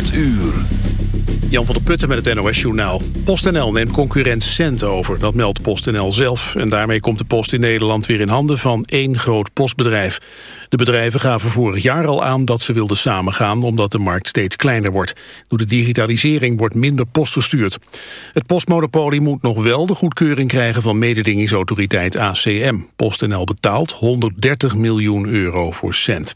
8 uur. Jan van der Putten met het NOS-journaal. PostNL neemt concurrent Cent over, dat meldt PostNL zelf. En daarmee komt de post in Nederland weer in handen van één groot postbedrijf. De bedrijven gaven vorig jaar al aan dat ze wilden samengaan... omdat de markt steeds kleiner wordt. Door de digitalisering wordt minder post verstuurd. Het postmonopolie moet nog wel de goedkeuring krijgen... van mededingingsautoriteit ACM. PostNL betaalt 130 miljoen euro voor Cent.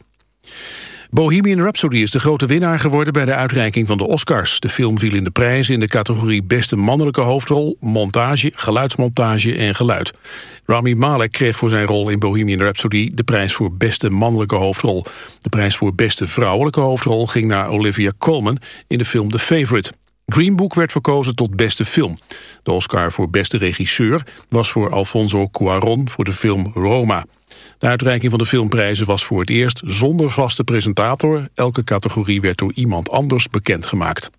Bohemian Rhapsody is de grote winnaar geworden bij de uitreiking van de Oscars. De film viel in de prijs in de categorie beste mannelijke hoofdrol, montage, geluidsmontage en geluid. Rami Malek kreeg voor zijn rol in Bohemian Rhapsody de prijs voor beste mannelijke hoofdrol. De prijs voor beste vrouwelijke hoofdrol ging naar Olivia Colman in de film The Favourite. Green Book werd verkozen tot beste film. De Oscar voor beste regisseur was voor Alfonso Cuarón voor de film Roma. De uitreiking van de filmprijzen was voor het eerst zonder vaste presentator. Elke categorie werd door iemand anders bekendgemaakt.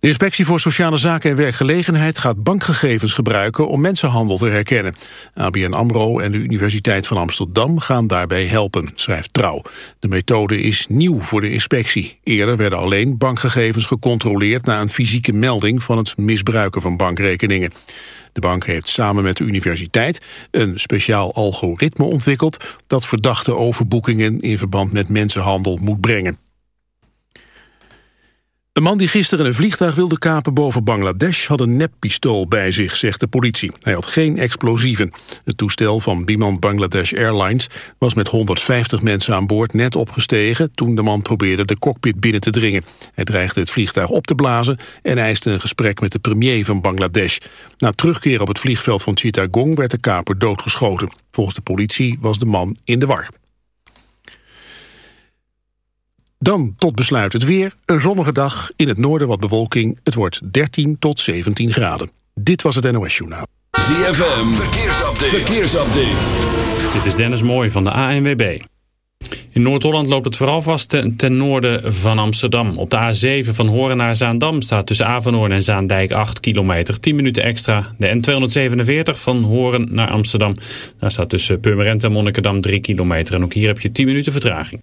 De Inspectie voor Sociale Zaken en Werkgelegenheid gaat bankgegevens gebruiken om mensenhandel te herkennen. ABN AMRO en de Universiteit van Amsterdam gaan daarbij helpen, schrijft Trouw. De methode is nieuw voor de inspectie. Eerder werden alleen bankgegevens gecontroleerd na een fysieke melding van het misbruiken van bankrekeningen. De bank heeft samen met de universiteit een speciaal algoritme ontwikkeld dat verdachte overboekingen in verband met mensenhandel moet brengen. Een man die gisteren een vliegtuig wilde kapen boven Bangladesh... had een neppistool bij zich, zegt de politie. Hij had geen explosieven. Het toestel van Biman Bangladesh Airlines... was met 150 mensen aan boord net opgestegen... toen de man probeerde de cockpit binnen te dringen. Hij dreigde het vliegtuig op te blazen... en eiste een gesprek met de premier van Bangladesh. Na terugkeer op het vliegveld van Chittagong... werd de kaper doodgeschoten. Volgens de politie was de man in de war. Dan tot besluit het weer. Een zonnige dag, in het noorden wat bewolking. Het wordt 13 tot 17 graden. Dit was het NOS Journaal. ZFM, verkeersupdate. verkeersupdate. Dit is Dennis Mooij van de ANWB. In Noord-Holland loopt het vooral vast ten, ten, noorden van Amsterdam. Op de A7 van Horen naar Zaandam staat tussen Avanhoorn en Zaandijk 8 kilometer. 10 minuten extra. De N247 van Horen naar Amsterdam. Daar staat tussen Purmerend en Monnikendam 3 kilometer. En ook hier heb je 10 minuten vertraging.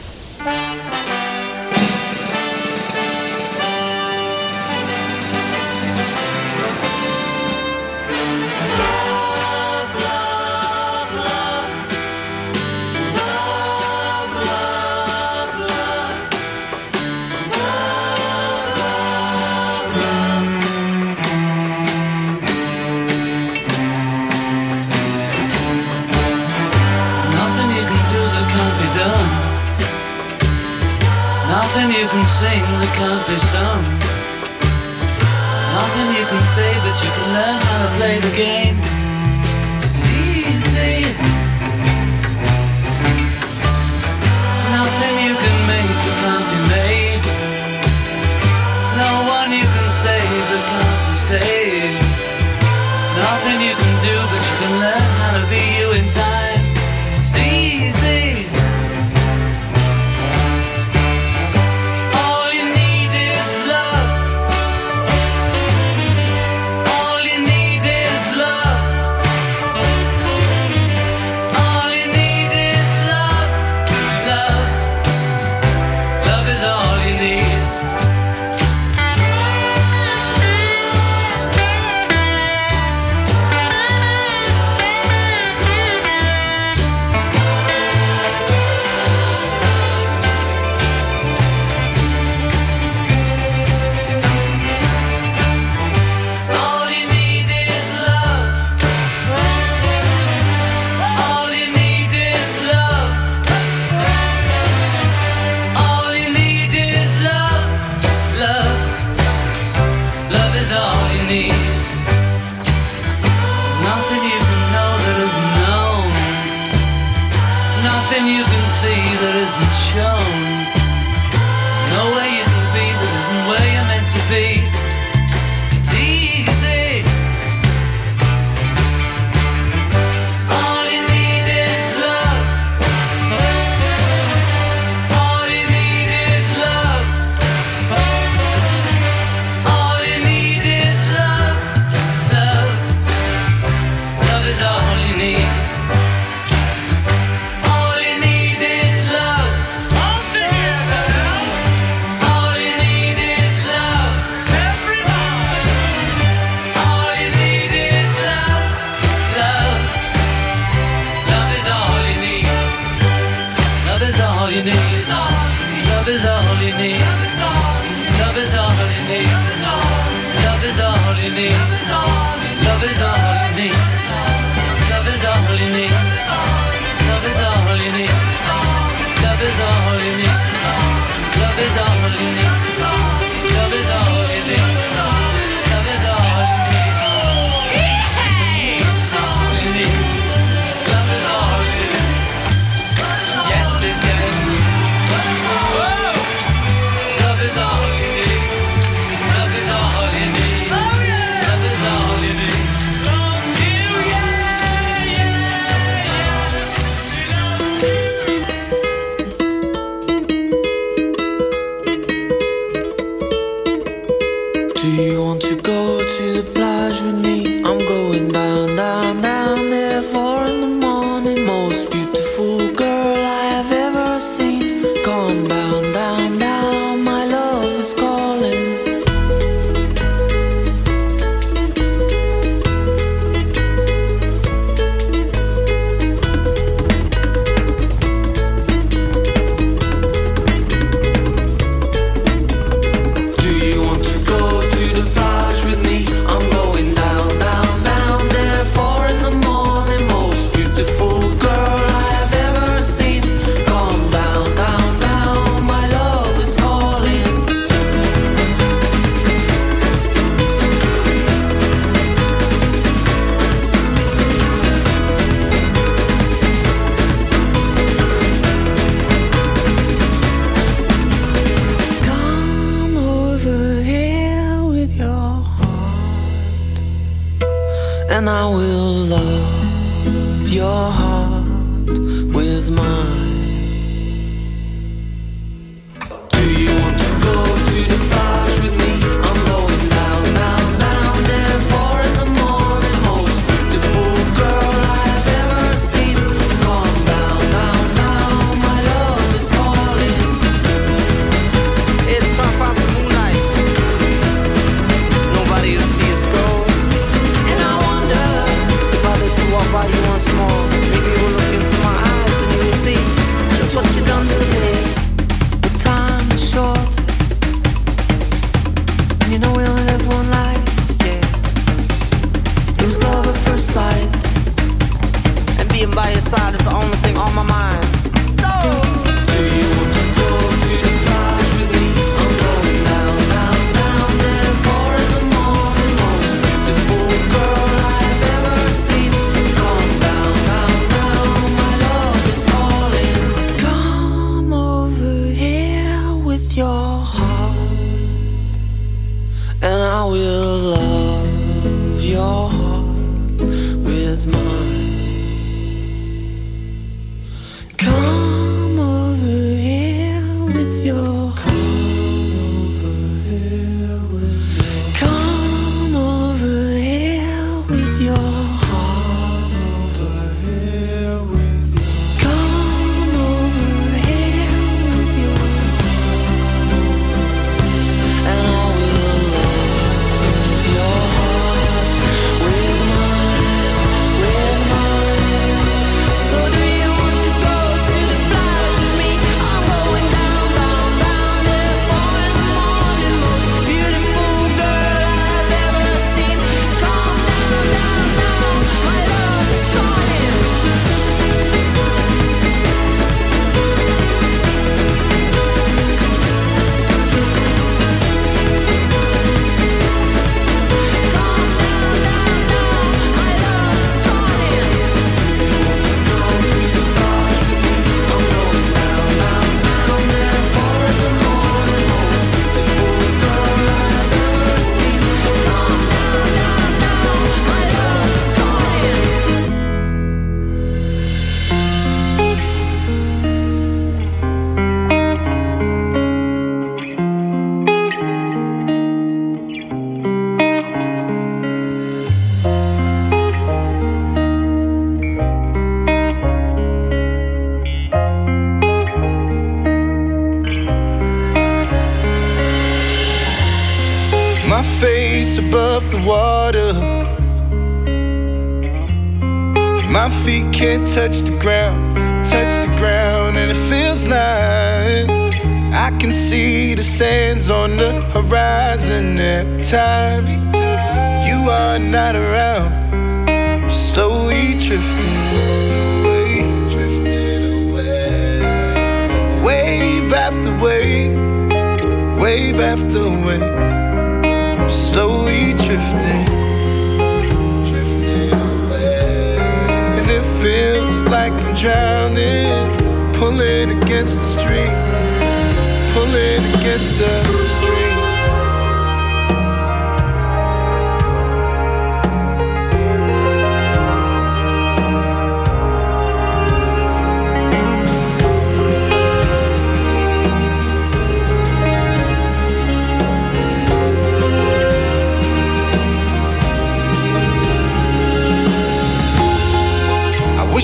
There's there can't be. Nothing you can say, but you can learn how to play the game.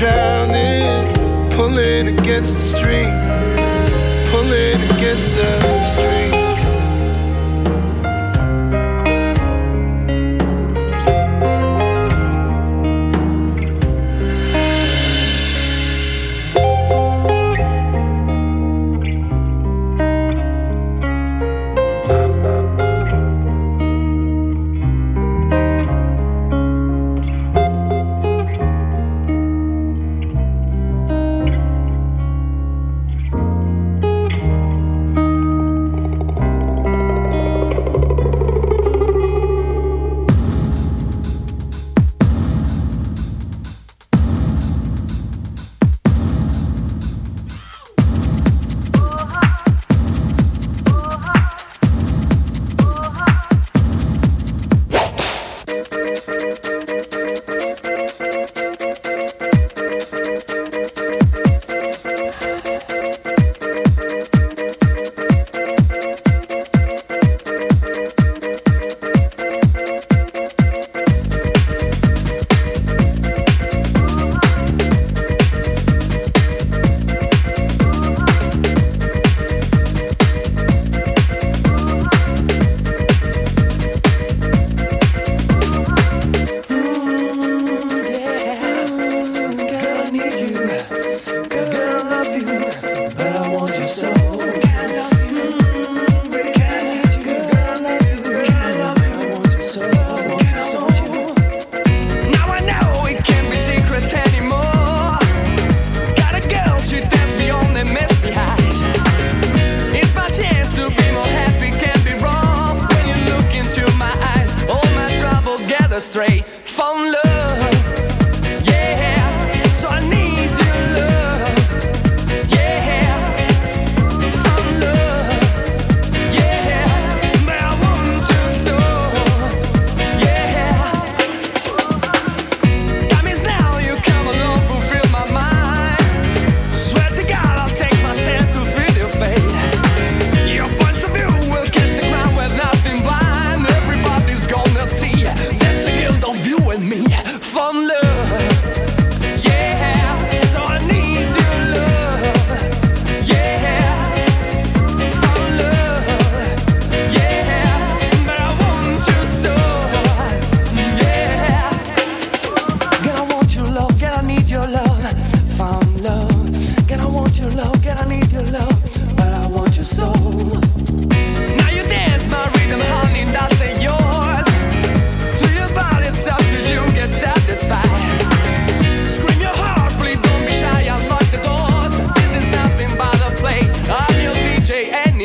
drowning, pulling against the stream.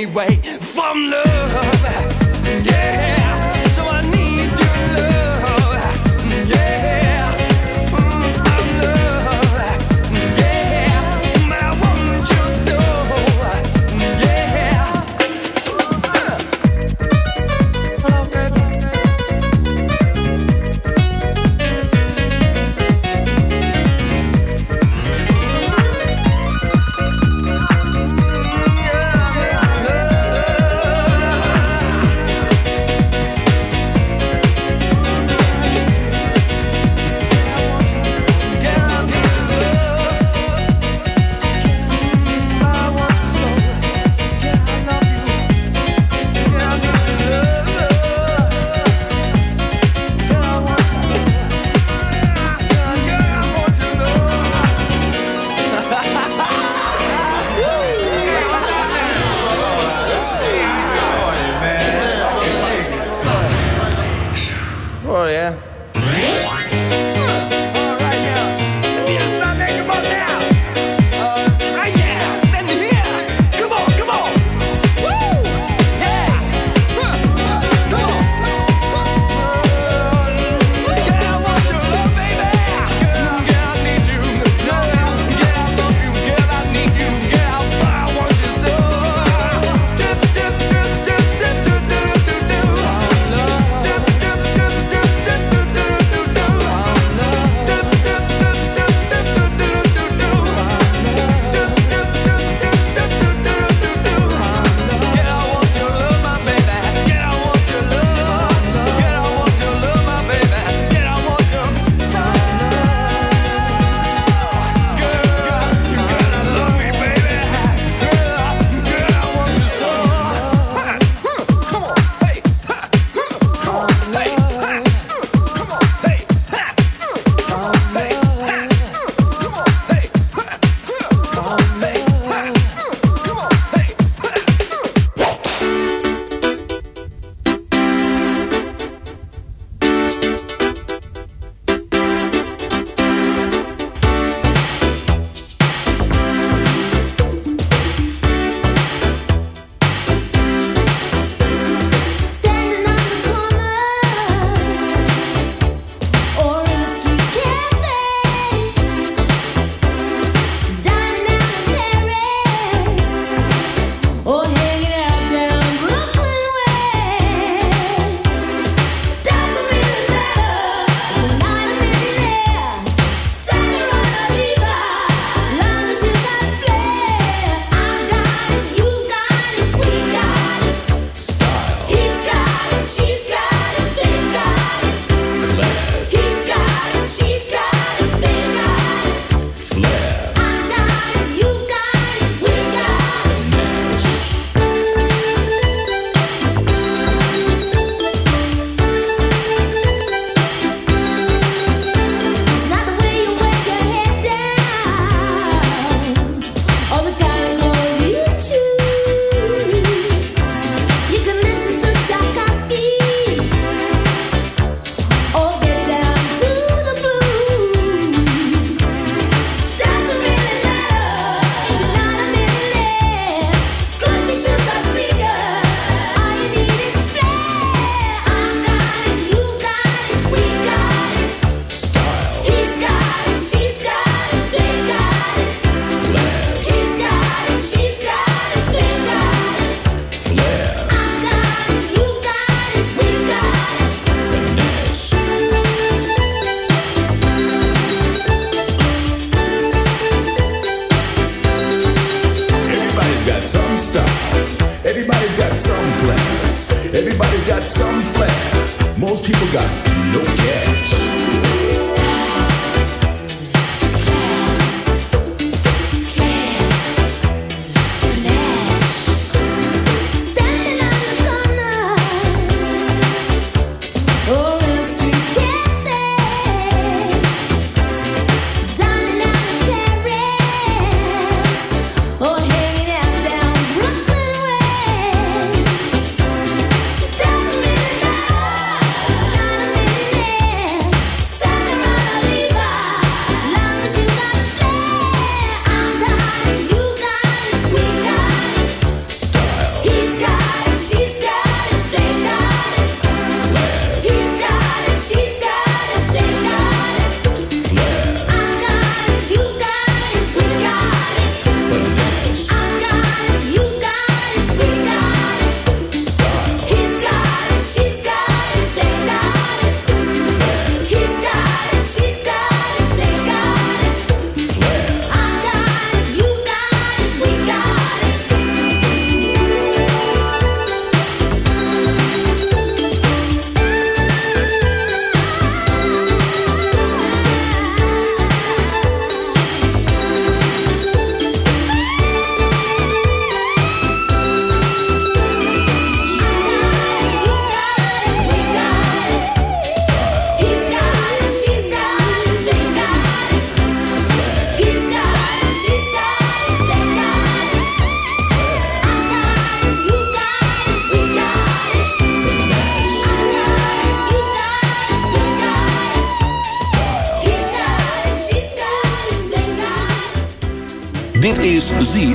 away from love. Yeah.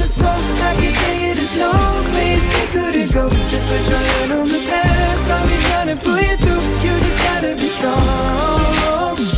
I can tell you there's no place we couldn't go. Just put your hand on the past. I'll be trying to pull you through. You just gotta be strong.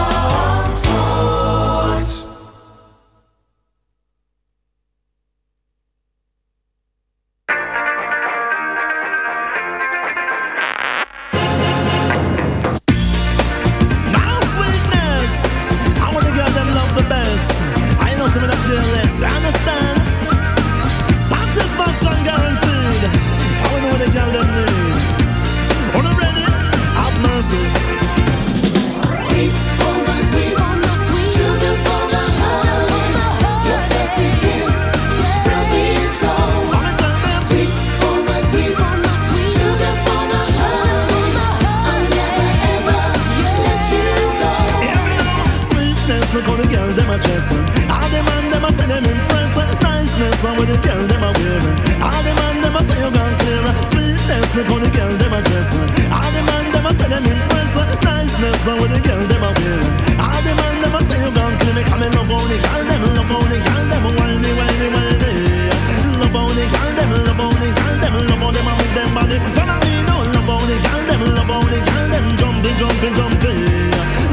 love how them them body. Me love the girl them, love how the girl them jumping, jumping, jumping.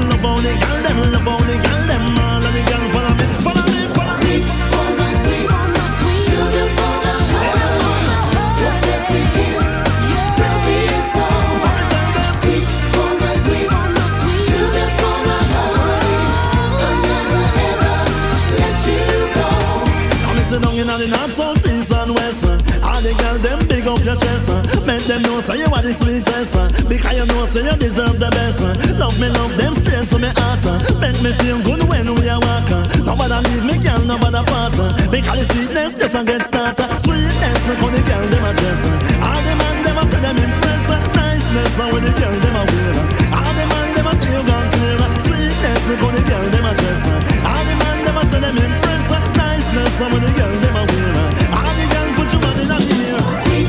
Love how the girl them, love how the girl them, all your chest. Make them know say you are the sweetest. Because you know say you deserve the best. Love me, love them straight to me heart. Make me feel good when we are walking. Nobody leave me, girl, nobody part. Because the sweetness just a get started. Sweetness, look how the girl them a dress. All the man them a say them impress. Niceness, how the girl them a wear. All the man them a say you gone clear. Sweetness, look how the girl them a dress. All the man them a say them impress. Niceness, how the girl them a wear. All the girl put your body. Sweet, oh sweet,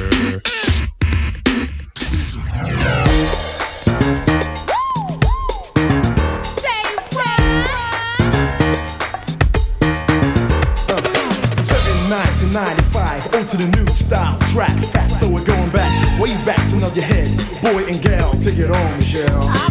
Boy and gal, take it on, Michelle.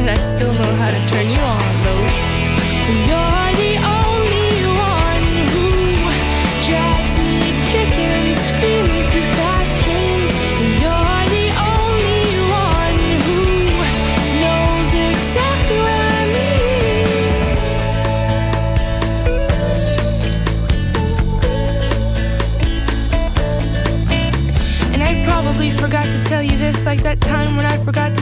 said I still know how to turn you on, though. You're the only one who drags me kicking and screaming through fast dreams. You're the only one who knows exactly what I mean. And I probably forgot to tell you this, like that time when I forgot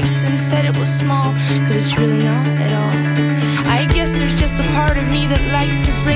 legs and said it was small, cause it's really not at all. I guess there's just a part of me that likes to bring